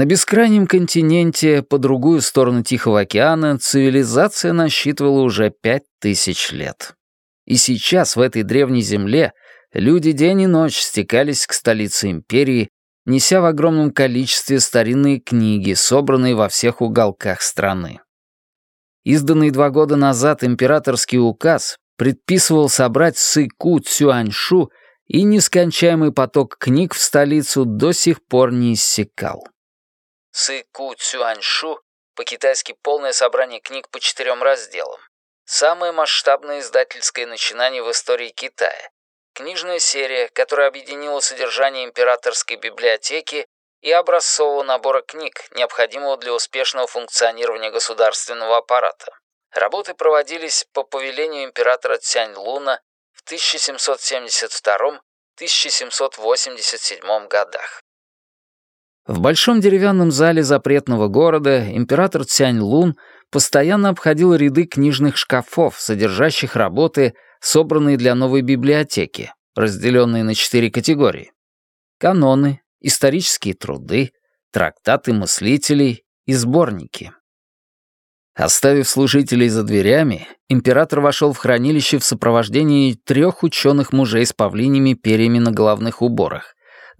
На бескрайнем континенте, по другую сторону Тихого океана, цивилизация насчитывала уже пять тысяч лет. И сейчас в этой древней земле люди день и ночь стекались к столице империи, неся в огромном количестве старинные книги, собранные во всех уголках страны. Изданный два года назад императорский указ предписывал собрать Сыку Цюаньшу, и нескончаемый поток книг в столицу до сих пор не иссякал. Сыку Цюаньшу по-китайски полное собрание книг по четырем разделам. Самое масштабное издательское начинание в истории Китая. Книжная серия, которая объединила содержание императорской библиотеки и образцового набора книг, необходимого для успешного функционирования государственного аппарата. Работы проводились по повелению императора Цянь Луна в 1772-1787 годах. В большом деревянном зале запретного города император Цянь Лун постоянно обходил ряды книжных шкафов, содержащих работы, собранные для новой библиотеки, разделенные на четыре категории. Каноны, исторические труды, трактаты мыслителей и сборники. Оставив служителей за дверями, император вошел в хранилище в сопровождении трех ученых мужей с павлиньими перьями на головных уборах —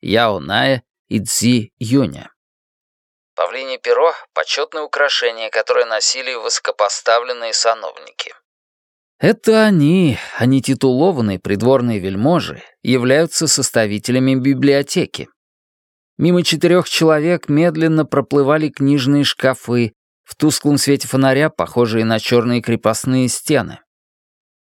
Яо Ная и Цзи Юня. Павлинье перо — почетное украшение, которое носили высокопоставленные сановники. Это они, а не титулованные придворные вельможи, являются составителями библиотеки. Мимо четырех человек медленно проплывали книжные шкафы, в тусклом свете фонаря, похожие на черные крепостные стены.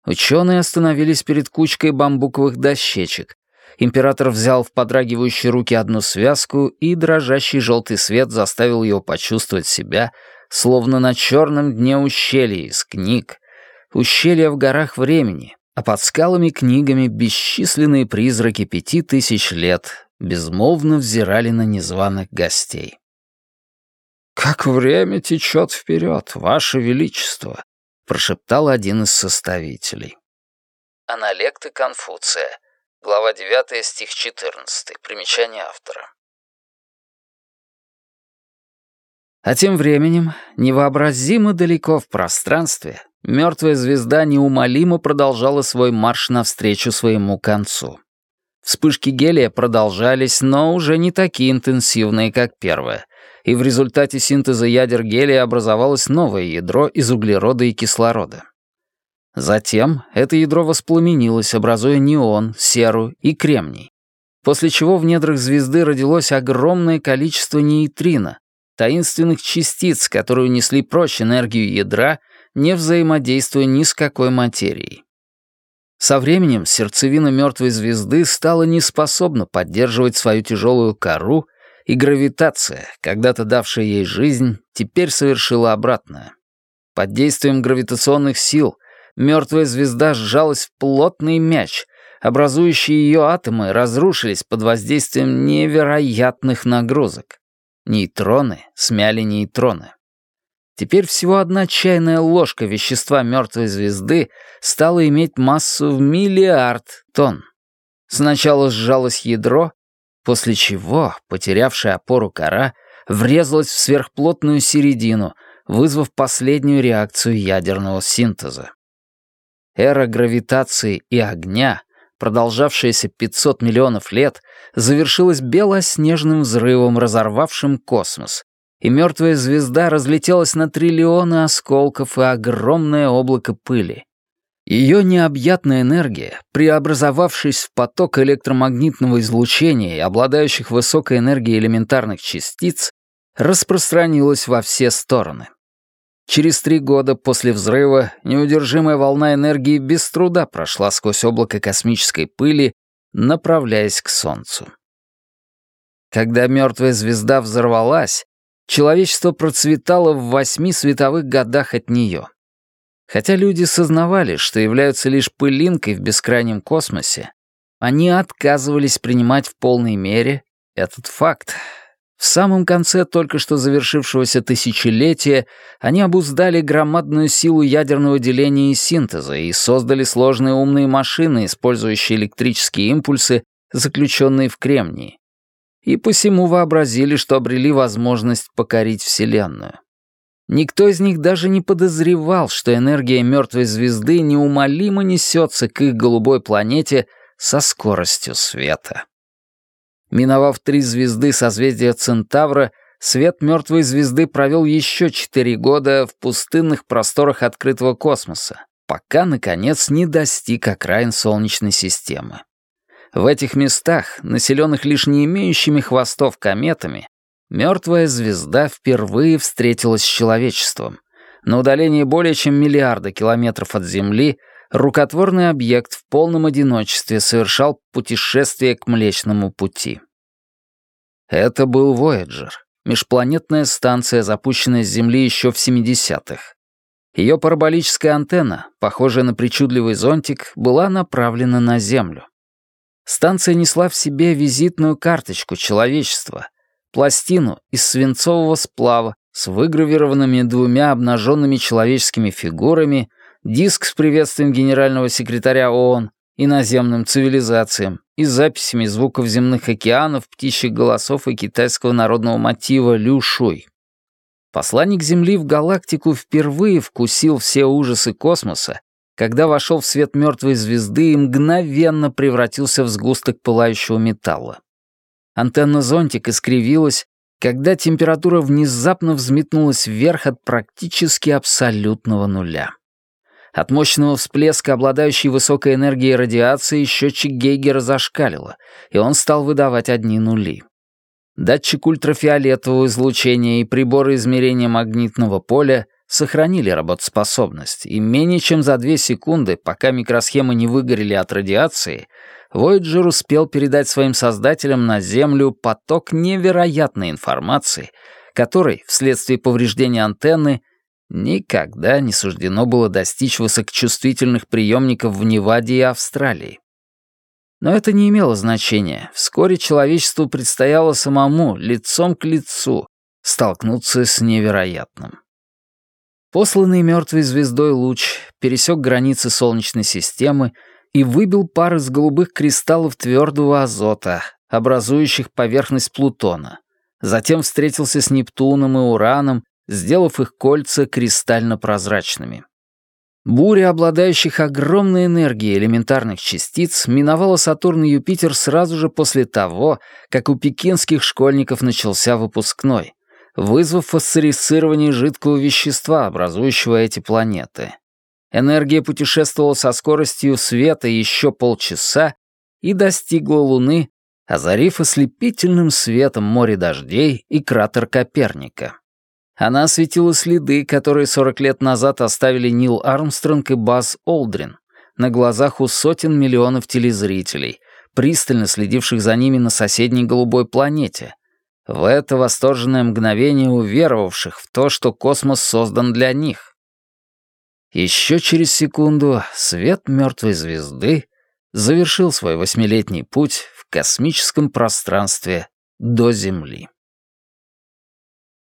Ученые остановились перед кучкой бамбуковых дощечек. Император взял в подрагивающие руки одну связку, и дрожащий желтый свет заставил его почувствовать себя, словно на черном дне ущелья из книг, ущелья в горах времени, а под скалами книгами бесчисленные призраки пяти тысяч лет безмолвно взирали на незваных гостей. «Как время течет вперед, Ваше Величество!» — прошептал один из составителей. Аналекты Конфуция, глава 9, стих 14, примечание автора. А тем временем, невообразимо далеко в пространстве, мертвая звезда неумолимо продолжала свой марш навстречу своему концу. Вспышки гелия продолжались, но уже не такие интенсивные, как первая — и в результате синтеза ядер гелия образовалось новое ядро из углерода и кислорода. Затем это ядро воспламенилось, образуя неон, серу и кремний, после чего в недрах звезды родилось огромное количество нейтрино, таинственных частиц, которые унесли прочь энергию ядра, не взаимодействуя ни с какой материей. Со временем сердцевина мертвой звезды стала неспособна поддерживать свою тяжелую кору и гравитация, когда-то давшая ей жизнь, теперь совершила обратное. Под действием гравитационных сил мертвая звезда сжалась в плотный мяч, образующие ее атомы разрушились под воздействием невероятных нагрузок. Нейтроны смяли нейтроны. Теперь всего одна чайная ложка вещества мертвой звезды стала иметь массу в миллиард тонн. Сначала сжалось ядро, после чего, потерявшая опору кора, врезалась в сверхплотную середину, вызвав последнюю реакцию ядерного синтеза. Эра гравитации и огня, продолжавшаяся 500 миллионов лет, завершилась белоснежным взрывом, разорвавшим космос, и мертвая звезда разлетелась на триллионы осколков и огромное облако пыли. Ее необъятная энергия, преобразовавшись в поток электромагнитного излучения и обладающих высокой энергией элементарных частиц, распространилась во все стороны. Через три года после взрыва неудержимая волна энергии без труда прошла сквозь облако космической пыли, направляясь к Солнцу. Когда мертвая звезда взорвалась, человечество процветало в восьми световых годах от нее — Хотя люди сознавали, что являются лишь пылинкой в бескрайнем космосе, они отказывались принимать в полной мере этот факт. В самом конце только что завершившегося тысячелетия они обуздали громадную силу ядерного деления и синтеза и создали сложные умные машины, использующие электрические импульсы, заключенные в кремнии. и посему вообразили, что обрели возможность покорить Вселенную. Никто из них даже не подозревал, что энергия мертвой звезды неумолимо несется к их голубой планете со скоростью света. Миновав три звезды созвездия Центавра, свет мертвой звезды провел еще четыре года в пустынных просторах открытого космоса, пока, наконец, не достиг окраин Солнечной системы. В этих местах, населенных лишь не имеющими хвостов кометами, мертвая звезда впервые встретилась с человечеством. На удалении более чем миллиарда километров от Земли рукотворный объект в полном одиночестве совершал путешествие к Млечному Пути. Это был Voyager, межпланетная станция, запущенная с Земли еще в 70-х. Ее параболическая антенна, похожая на причудливый зонтик, была направлена на Землю. Станция несла в себе визитную карточку человечества, пластину из свинцового сплава с выгравированными двумя обнаженными человеческими фигурами, диск с приветствием генерального секретаря ООН, иноземным цивилизациям и записями звуков земных океанов, птичьих голосов и китайского народного мотива «Лю Шуй». Посланник Земли в галактику впервые вкусил все ужасы космоса, когда вошел в свет мертвой звезды и мгновенно превратился в сгусток пылающего металла. Антенна зонтик искривилась, когда температура внезапно взметнулась вверх от практически абсолютного нуля. От мощного всплеска, обладающей высокой энергией радиации, счетчик Гейгера зашкалило, и он стал выдавать одни нули. Датчик ультрафиолетового излучения и приборы измерения магнитного поля сохранили работоспособность, и менее чем за две секунды, пока микросхемы не выгорели от радиации, Voyager успел передать своим создателям на Землю поток невероятной информации, которой, вследствие повреждения антенны, никогда не суждено было достичь высокочувствительных приемников в Неваде и Австралии. Но это не имело значения. Вскоре человечеству предстояло самому, лицом к лицу, столкнуться с невероятным. Посланный мертвой звездой луч пересек границы Солнечной системы и выбил пар из голубых кристаллов твердого азота, образующих поверхность Плутона. Затем встретился с Нептуном и Ураном, сделав их кольца кристально-прозрачными. Буря, обладающих огромной энергией элементарных частиц, миновала Сатурн и Юпитер сразу же после того, как у пекинских школьников начался выпускной, вызвав фосфорисцирование жидкого вещества, образующего эти планеты. Энергия путешествовала со скоростью света еще полчаса и достигла Луны, озарив ослепительным светом море дождей и кратер Коперника. Она осветила следы, которые 40 лет назад оставили Нил Армстронг и Баз Олдрин на глазах у сотен миллионов телезрителей, пристально следивших за ними на соседней голубой планете. В это восторженное мгновение уверовавших в то, что космос создан для них. Еще через секунду свет мертвой звезды завершил свой восьмилетний путь в космическом пространстве до Земли.